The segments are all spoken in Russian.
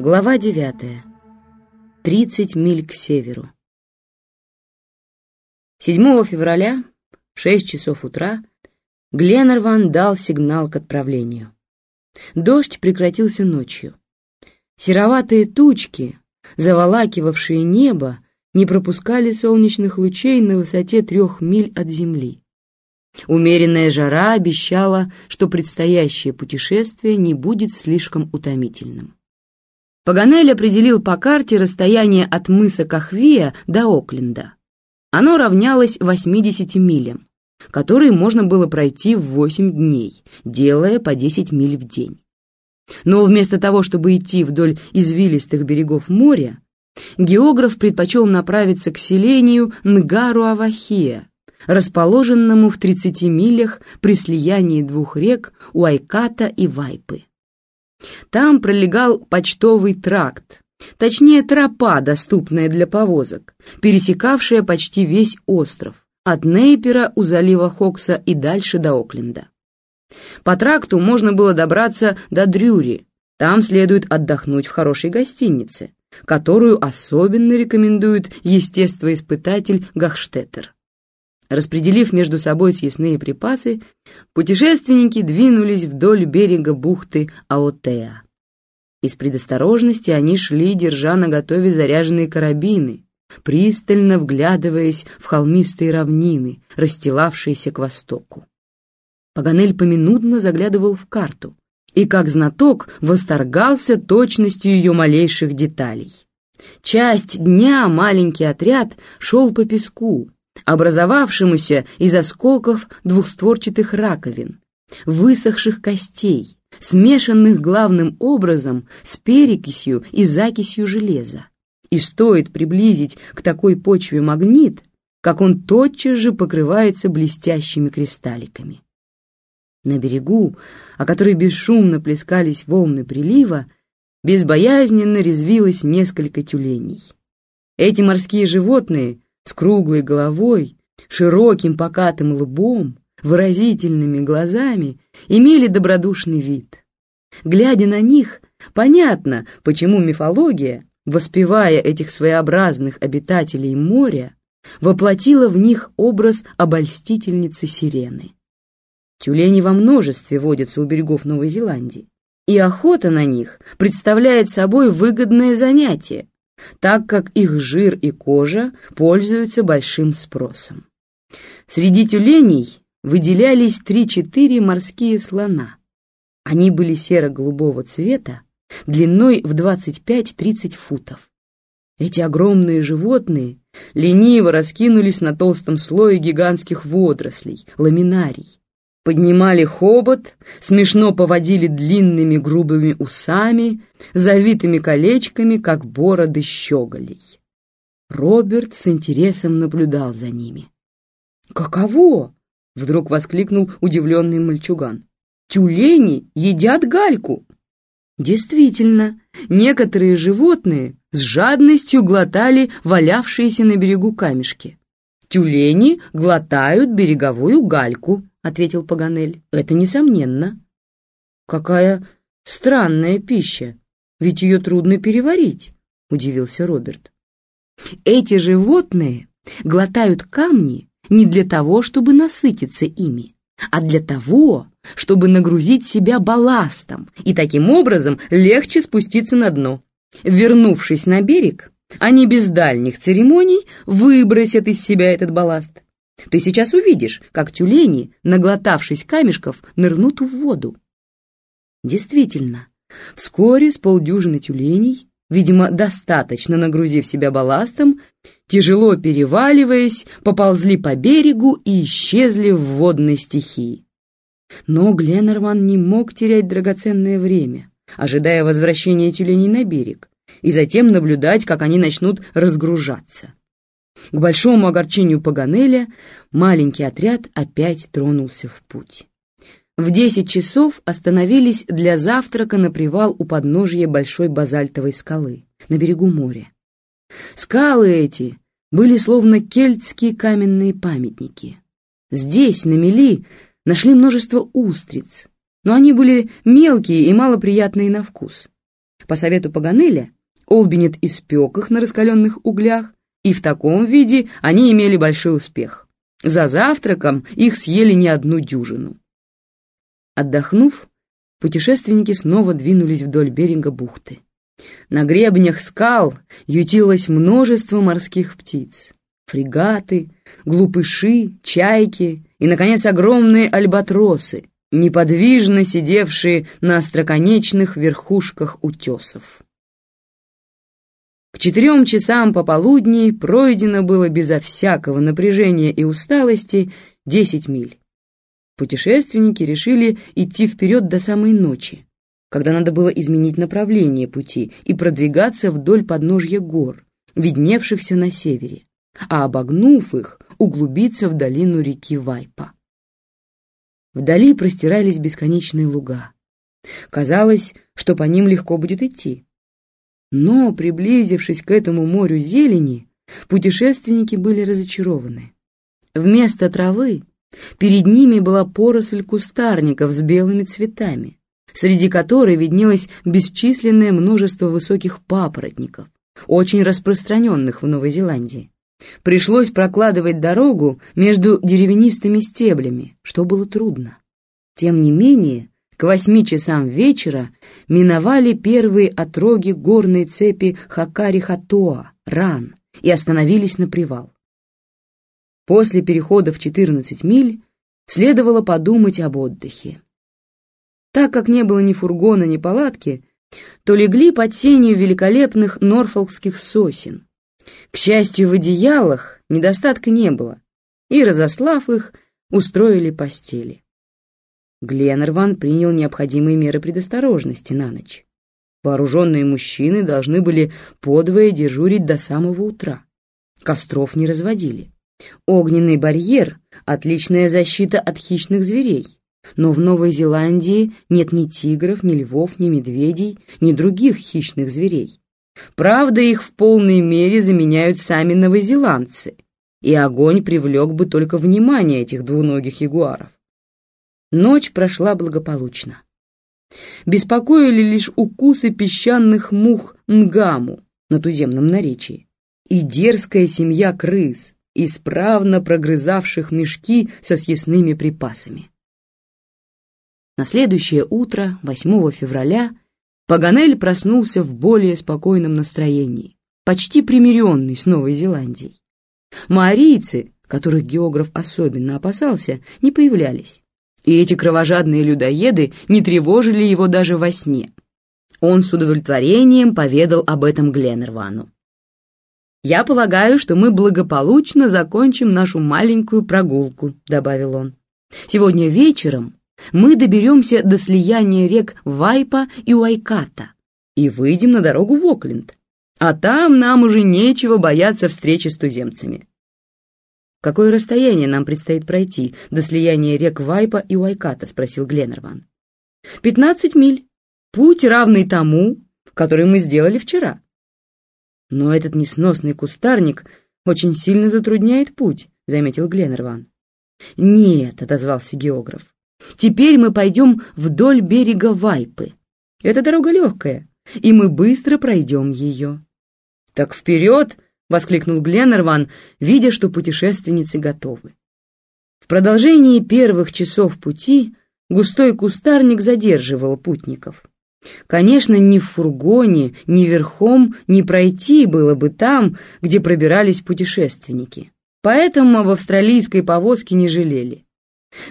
Глава 9. 30 миль к северу. 7 февраля в 6 часов утра Гленнерван дал сигнал к отправлению. Дождь прекратился ночью. Сероватые тучки, заволакивавшие небо, не пропускали солнечных лучей на высоте трех миль от земли. Умеренная жара обещала, что предстоящее путешествие не будет слишком утомительным. Паганель определил по карте расстояние от мыса Кахвия до Окленда. Оно равнялось 80 милям, которые можно было пройти в 8 дней, делая по 10 миль в день. Но вместо того, чтобы идти вдоль извилистых берегов моря, географ предпочел направиться к селению Нгару-Авахия, расположенному в 30 милях при слиянии двух рек Уайката и Вайпы. Там пролегал почтовый тракт, точнее тропа, доступная для повозок, пересекавшая почти весь остров, от Нейпера у залива Хокса и дальше до Окленда. По тракту можно было добраться до Дрюри, там следует отдохнуть в хорошей гостинице, которую особенно рекомендует естествоиспытатель Гахштеттер. Распределив между собой съестные припасы, путешественники двинулись вдоль берега бухты Аотеа. Из предосторожности они шли, держа наготове заряженные карабины, пристально вглядываясь в холмистые равнины, расстилавшиеся к востоку. Паганель поминутно заглядывал в карту и, как знаток, восторгался точностью ее малейших деталей. Часть дня маленький отряд шел по песку, образовавшемуся из осколков двухстворчатых раковин, высохших костей, смешанных главным образом с перекисью и закисью железа. И стоит приблизить к такой почве магнит, как он тотчас же покрывается блестящими кристалликами. На берегу, о которой бесшумно плескались волны прилива, безбоязненно резвилось несколько тюленей. Эти морские животные с круглой головой, широким покатым лбом, выразительными глазами имели добродушный вид. Глядя на них, понятно, почему мифология, воспевая этих своеобразных обитателей моря, воплотила в них образ обольстительницы сирены. Тюлени во множестве водятся у берегов Новой Зеландии, и охота на них представляет собой выгодное занятие, так как их жир и кожа пользуются большим спросом. Среди тюленей выделялись три-четыре морские слона. Они были серо-голубого цвета, длиной в 25-30 футов. Эти огромные животные лениво раскинулись на толстом слое гигантских водорослей, ламинарий, поднимали хобот, смешно поводили длинными грубыми усами, завитыми колечками, как бороды щеголей. Роберт с интересом наблюдал за ними. «Каково?» — вдруг воскликнул удивленный мальчуган. «Тюлени едят гальку!» Действительно, некоторые животные с жадностью глотали валявшиеся на берегу камешки. Тюлени глотают береговую гальку, — ответил Паганель. «Это несомненно». «Какая странная пища, ведь ее трудно переварить», — удивился Роберт. «Эти животные глотают камни не для того, чтобы насытиться ими, а для того, чтобы нагрузить себя балластом и таким образом легче спуститься на дно. Вернувшись на берег, они без дальних церемоний выбросят из себя этот балласт. Ты сейчас увидишь, как тюлени, наглотавшись камешков, нырнут в воду. Действительно, вскоре с полдюжины тюленей, видимо, достаточно нагрузив себя балластом, тяжело переваливаясь, поползли по берегу и исчезли в водной стихии. Но Гленнерман не мог терять драгоценное время, ожидая возвращения тюленей на берег, и затем наблюдать, как они начнут разгружаться. К большому огорчению Паганеля маленький отряд опять тронулся в путь. В десять часов остановились для завтрака на привал у подножия большой базальтовой скалы на берегу моря. Скалы эти были словно кельтские каменные памятники. Здесь, на мели, нашли множество устриц, но они были мелкие и малоприятные на вкус. По совету Паганеля, Олбинет испек их на раскаленных углях, и в таком виде они имели большой успех. За завтраком их съели не одну дюжину. Отдохнув, путешественники снова двинулись вдоль берега бухты. На гребнях скал ютилось множество морских птиц. Фрегаты, глупыши, чайки и, наконец, огромные альбатросы, неподвижно сидевшие на остроконечных верхушках утесов. К четырем часам пополудни пройдено было безо всякого напряжения и усталости десять миль. Путешественники решили идти вперед до самой ночи, когда надо было изменить направление пути и продвигаться вдоль подножья гор, видневшихся на севере, а обогнув их, углубиться в долину реки Вайпа. Вдали простирались бесконечные луга. Казалось, что по ним легко будет идти. Но, приблизившись к этому морю зелени, путешественники были разочарованы. Вместо травы перед ними была поросль кустарников с белыми цветами, среди которой виднелось бесчисленное множество высоких папоротников, очень распространенных в Новой Зеландии. Пришлось прокладывать дорогу между деревянистыми стеблями, что было трудно. Тем не менее, к восьми часам вечера миновали первые отроги горной цепи Хакари-Хатоа, Ран, и остановились на привал. После перехода в 14 миль следовало подумать об отдыхе. Так как не было ни фургона, ни палатки, то легли под сенью великолепных норфолкских сосен, к счастью, в одеялах недостатка не было, и, разослав их, устроили постели. Гленнерван принял необходимые меры предосторожности на ночь. Вооруженные мужчины должны были подвое дежурить до самого утра. Костров не разводили. Огненный барьер — отличная защита от хищных зверей. Но в Новой Зеландии нет ни тигров, ни львов, ни медведей, ни других хищных зверей. Правда, их в полной мере заменяют сами новозеландцы, и огонь привлек бы только внимание этих двуногих ягуаров. Ночь прошла благополучно. Беспокоили лишь укусы песчаных мух нгаму на туземном наречии и дерзкая семья крыс, исправно прогрызавших мешки со съестными припасами. На следующее утро, 8 февраля, Паганель проснулся в более спокойном настроении, почти примиренный с Новой Зеландией. Маорийцы, которых географ особенно опасался, не появлялись, и эти кровожадные людоеды не тревожили его даже во сне. Он с удовлетворением поведал об этом Гленнервану. «Я полагаю, что мы благополучно закончим нашу маленькую прогулку», — добавил он. «Сегодня вечером мы доберемся до слияния рек Вайпа и Уайката и выйдем на дорогу в Окленд, а там нам уже нечего бояться встречи с туземцами. «Какое расстояние нам предстоит пройти до слияния рек Вайпа и Уайката?» — спросил Гленнерван. «Пятнадцать миль. Путь, равный тому, который мы сделали вчера». «Но этот несносный кустарник очень сильно затрудняет путь», — заметил Гленнерван. «Нет», — отозвался географ. Теперь мы пойдем вдоль берега Вайпы. Эта дорога легкая, и мы быстро пройдем ее. «Так вперед!» — воскликнул Гленнерван, видя, что путешественницы готовы. В продолжении первых часов пути густой кустарник задерживал путников. Конечно, ни в фургоне, ни верхом не пройти было бы там, где пробирались путешественники. Поэтому об австралийской повозке не жалели.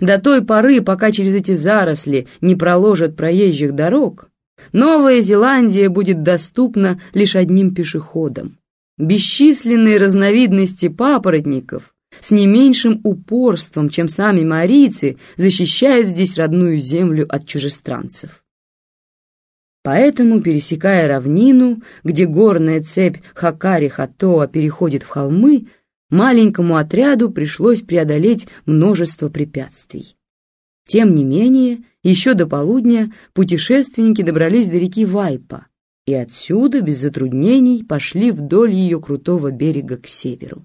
До той поры, пока через эти заросли не проложат проезжих дорог, Новая Зеландия будет доступна лишь одним пешеходам. Бесчисленные разновидности папоротников с не меньшим упорством, чем сами марийцы, защищают здесь родную землю от чужестранцев. Поэтому, пересекая равнину, где горная цепь Хакари-Хатоа переходит в холмы, маленькому отряду пришлось преодолеть множество препятствий. Тем не менее, еще до полудня путешественники добрались до реки Вайпа и отсюда без затруднений пошли вдоль ее крутого берега к северу.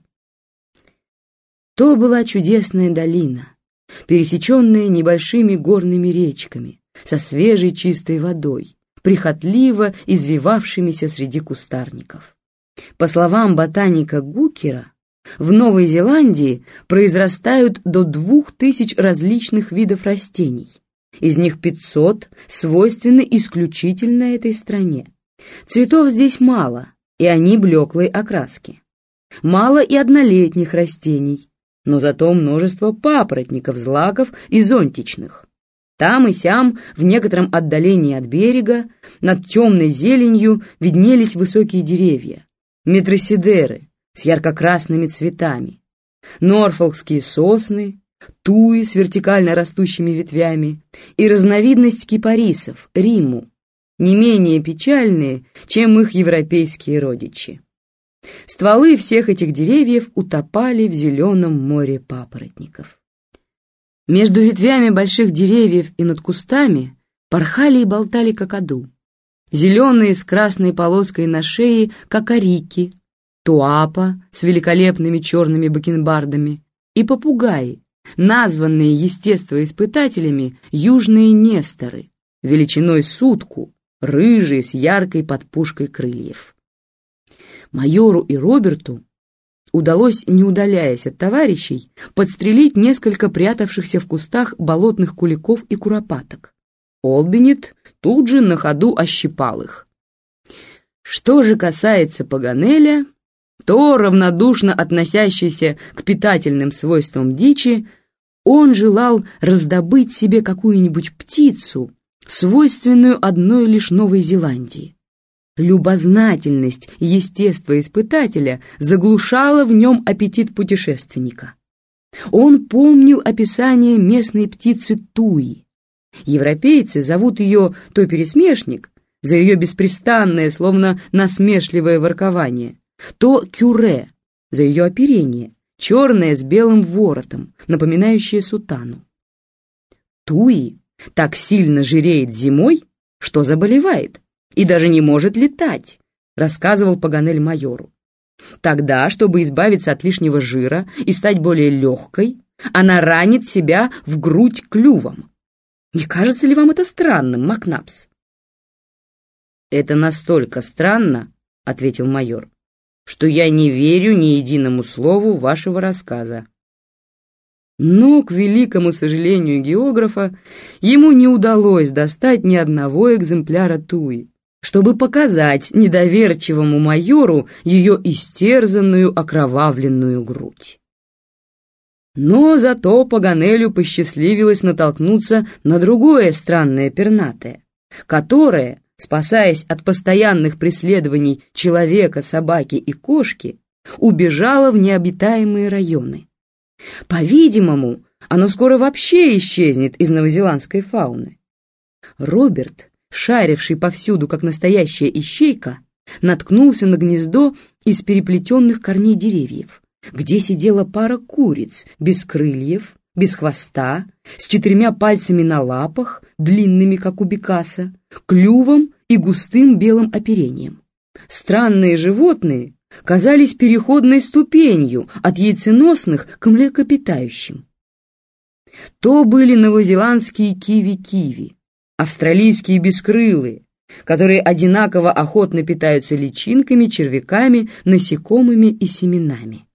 То была чудесная долина, пересеченная небольшими горными речками, со свежей чистой водой, прихотливо извивавшимися среди кустарников. По словам ботаника Гукера, в Новой Зеландии произрастают до двух тысяч различных видов растений. Из них 500 свойственны исключительно этой стране. Цветов здесь мало, и они блеклой окраски. Мало и однолетних растений, но зато множество папоротников, злаков и зонтичных. Там и сям, в некотором отдалении от берега, над темной зеленью виднелись высокие деревья, метросидеры с ярко-красными цветами, норфолкские сосны, туи с вертикально растущими ветвями и разновидность кипарисов, риму, не менее печальные, чем их европейские родичи. Стволы всех этих деревьев утопали в зеленом море папоротников. Между ветвями больших деревьев и над кустами порхали и болтали какаду. Зеленые с красной полоской на шее кокорики, туапа с великолепными черными бакенбардами и попугаи, названные естествоиспытателями южные несторы, величиной сутку, рыжие с яркой подпушкой крыльев. Майору и Роберту удалось, не удаляясь от товарищей, подстрелить несколько прятавшихся в кустах болотных куликов и куропаток. Олбинет тут же на ходу ощипал их. Что же касается Паганеля, то, равнодушно относящийся к питательным свойствам дичи, он желал раздобыть себе какую-нибудь птицу, свойственную одной лишь Новой Зеландии. Любознательность естествоиспытателя заглушала в нем аппетит путешественника. Он помнил описание местной птицы туи. Европейцы зовут ее то пересмешник, за ее беспрестанное, словно насмешливое воркование, то кюре, за ее оперение, черное с белым воротом, напоминающее сутану. Туи так сильно жиреет зимой, что заболевает и даже не может летать, рассказывал Паганель майору. Тогда, чтобы избавиться от лишнего жира и стать более легкой, она ранит себя в грудь клювом. Не кажется ли вам это странным, Макнапс? «Это настолько странно», — ответил майор, «что я не верю ни единому слову вашего рассказа. Но, к великому сожалению географа, ему не удалось достать ни одного экземпляра туи, чтобы показать недоверчивому майору ее истерзанную окровавленную грудь. Но зато Паганелю посчастливилось натолкнуться на другое странное пернатое, которое, спасаясь от постоянных преследований человека, собаки и кошки, убежало в необитаемые районы. По-видимому, оно скоро вообще исчезнет из новозеландской фауны. Роберт, шаривший повсюду, как настоящая ищейка, наткнулся на гнездо из переплетенных корней деревьев, где сидела пара куриц без крыльев, без хвоста, с четырьмя пальцами на лапах, длинными, как у бекаса, клювом и густым белым оперением. Странные животные казались переходной ступенью от яйценосных к млекопитающим. То были новозеландские киви-киви, австралийские бескрылые, которые одинаково охотно питаются личинками, червяками, насекомыми и семенами.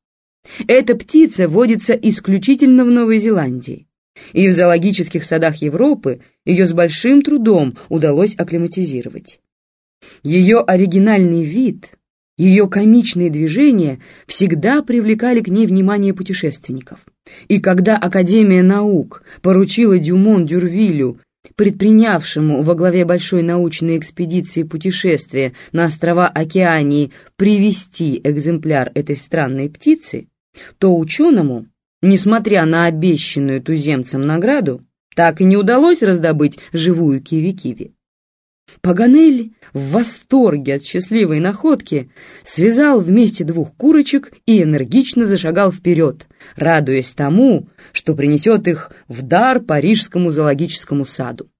Эта птица водится исключительно в Новой Зеландии, и в зоологических садах Европы ее с большим трудом удалось акклиматизировать. Ее оригинальный вид – ее комичные движения всегда привлекали к ней внимание путешественников. И когда Академия наук поручила Дюмон Дюрвилю, предпринявшему во главе большой научной экспедиции путешествия на острова Океании, привести экземпляр этой странной птицы, то ученому, несмотря на обещанную туземцам награду, так и не удалось раздобыть живую киви-киви. Паганель в восторге от счастливой находки связал вместе двух курочек и энергично зашагал вперед, радуясь тому, что принесет их в дар Парижскому зоологическому саду.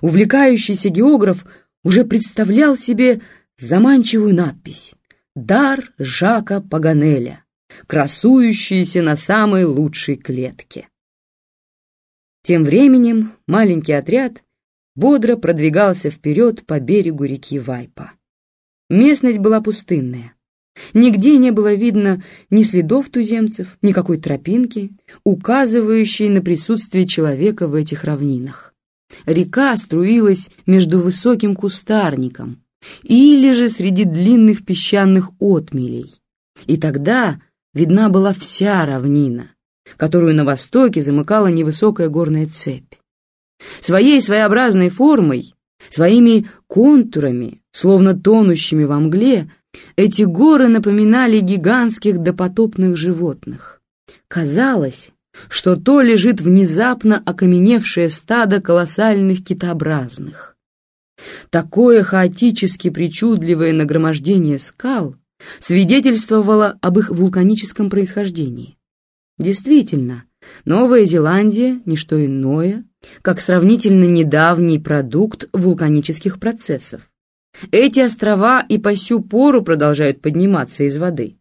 Увлекающийся географ уже представлял себе заманчивую надпись «Дар Жака Паганеля», красующийся на самой лучшей клетке. Тем временем маленький отряд бодро продвигался вперед по берегу реки Вайпа. Местность была пустынная. Нигде не было видно ни следов туземцев, никакой тропинки, указывающей на присутствие человека в этих равнинах. Река струилась между высоким кустарником или же среди длинных песчаных отмелей. И тогда видна была вся равнина, которую на востоке замыкала невысокая горная цепь. Своей своеобразной формой, своими контурами, словно тонущими во мгле, эти горы напоминали гигантских допотопных животных. Казалось, что то лежит внезапно окаменевшее стадо колоссальных китообразных. Такое хаотически причудливое нагромождение скал свидетельствовало об их вулканическом происхождении. Действительно, Новая Зеландия – не что иное, как сравнительно недавний продукт вулканических процессов. Эти острова и по сю пору продолжают подниматься из воды.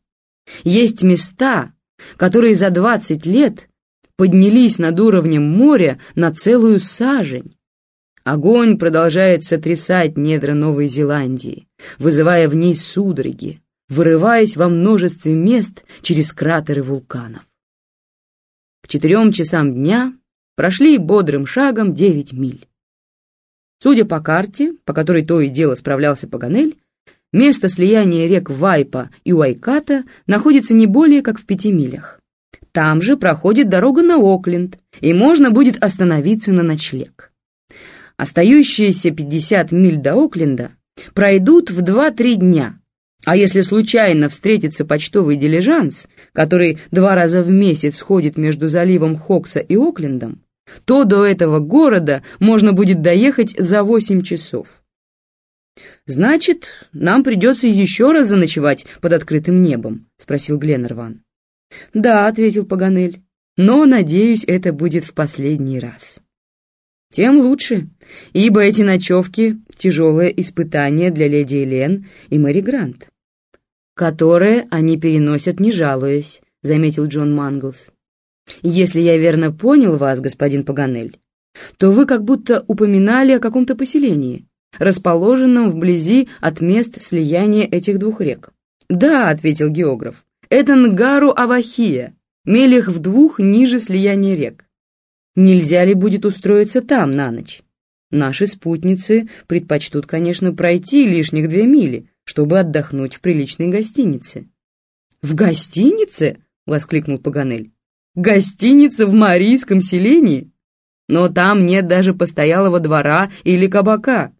Есть места, которые за 20 лет поднялись над уровнем моря на целую сажень. Огонь продолжает сотрясать недра Новой Зеландии, вызывая в ней судороги, вырываясь во множестве мест через кратеры вулканов. К четырем часам дня прошли бодрым шагом девять миль. Судя по карте, по которой то и дело справлялся Паганель, место слияния рек Вайпа и Уайката находится не более как в пяти милях. Там же проходит дорога на Окленд, и можно будет остановиться на ночлег. Остающиеся 50 миль до Окленда пройдут в 2-3 дня, а если случайно встретится почтовый дилижанс, который два раза в месяц ходит между заливом Хокса и Оклендом, то до этого города можно будет доехать за 8 часов. «Значит, нам придется еще раз заночевать под открытым небом?» — спросил Гленнерван. «Да», — ответил Паганель, — «но, надеюсь, это будет в последний раз». «Тем лучше, ибо эти ночевки — тяжелое испытание для леди Элен и Мэри Грант, которое они переносят, не жалуясь», — заметил Джон Манглс. «Если я верно понял вас, господин Паганель, то вы как будто упоминали о каком-то поселении, расположенном вблизи от мест слияния этих двух рек». «Да», — ответил географ, — «это Нгару-Авахия, мелях в двух ниже слияния рек. Нельзя ли будет устроиться там на ночь? Наши спутницы предпочтут, конечно, пройти лишних две мили, чтобы отдохнуть в приличной гостинице». «В гостинице?» — воскликнул Паганель. Гостиница в Марийском селении? Но там нет даже постоялого двора или кабака.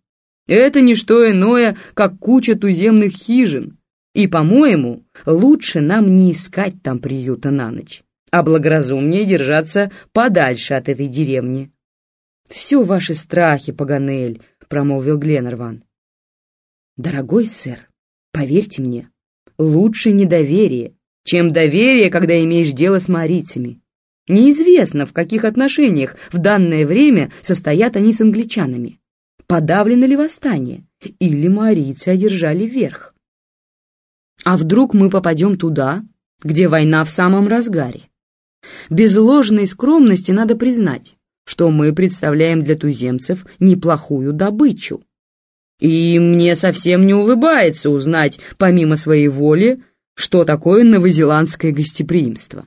Это не что иное, как куча туземных хижин. И, по-моему, лучше нам не искать там приюта на ночь, а благоразумнее держаться подальше от этой деревни. «Все ваши страхи, Паганель», — промолвил Гленнерван. «Дорогой сэр, поверьте мне, лучше недоверие, чем доверие, когда имеешь дело с марийцами. Неизвестно, в каких отношениях в данное время состоят они с англичанами. Подавлено ли восстание, или марийцы одержали верх? А вдруг мы попадем туда, где война в самом разгаре? Без ложной скромности надо признать, что мы представляем для туземцев неплохую добычу. И мне совсем не улыбается узнать, помимо своей воли, что такое новозеландское гостеприимство.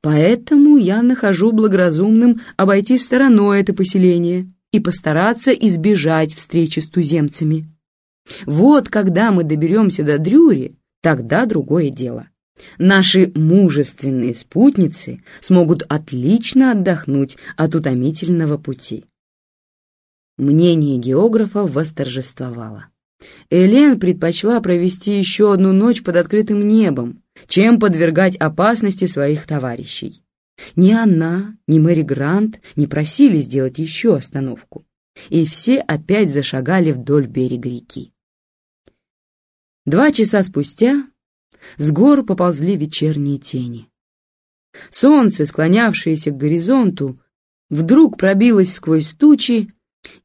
Поэтому я нахожу благоразумным обойти стороной это поселение и постараться избежать встречи с туземцами. Вот когда мы доберемся до Дрюри, тогда другое дело. Наши мужественные спутницы смогут отлично отдохнуть от утомительного пути. Мнение географа восторжествовало. Элен предпочла провести еще одну ночь под открытым небом, чем подвергать опасности своих товарищей. Ни она, ни Мэри Грант не просили сделать еще остановку, и все опять зашагали вдоль берега реки. Два часа спустя с гор поползли вечерние тени. Солнце, склонявшееся к горизонту, вдруг пробилось сквозь тучи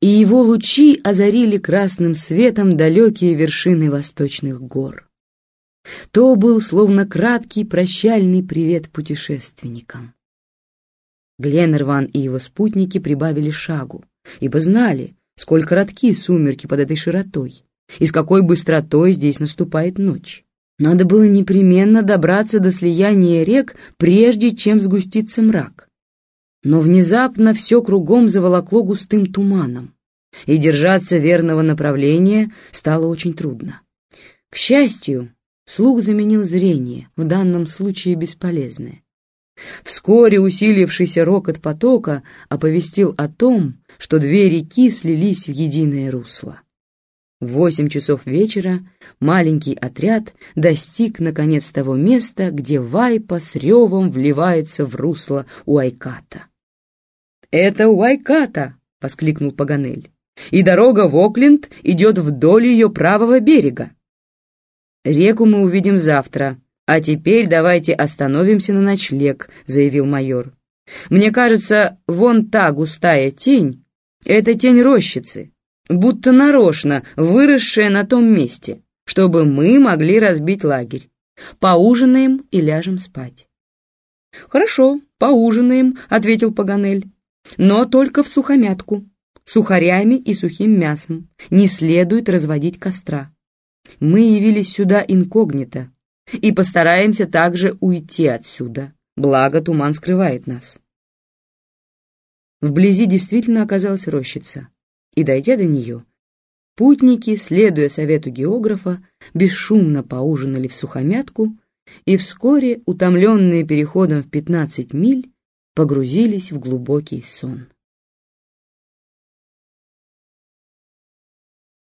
и его лучи озарили красным светом далекие вершины восточных гор. То был словно краткий прощальный привет путешественникам. Гленнерван и его спутники прибавили шагу, ибо знали, сколь коротки сумерки под этой широтой, и с какой быстротой здесь наступает ночь. Надо было непременно добраться до слияния рек, прежде чем сгустится мрак. Но внезапно все кругом заволокло густым туманом, и держаться верного направления стало очень трудно. К счастью, слух заменил зрение, в данном случае бесполезное. Вскоре усилившийся рокот потока оповестил о том, что две реки слились в единое русло. В восемь часов вечера маленький отряд достиг, наконец, того места, где Вайпа с ревом вливается в русло Уайката. «Это Уайката!» — воскликнул Паганель. «И дорога в Окленд идет вдоль ее правого берега. Реку мы увидим завтра, а теперь давайте остановимся на ночлег», — заявил майор. «Мне кажется, вон та густая тень — это тень рощицы, будто нарочно выросшая на том месте, чтобы мы могли разбить лагерь. Поужинаем и ляжем спать. «Хорошо, поужинаем», — ответил Паганель. «Но только в сухомятку, сухарями и сухим мясом. Не следует разводить костра. Мы явились сюда инкогнито и постараемся также уйти отсюда, благо туман скрывает нас». Вблизи действительно оказалась рощица и, дойдя до нее, путники, следуя совету географа, бесшумно поужинали в сухомятку и вскоре, утомленные переходом в 15 миль, погрузились в глубокий сон.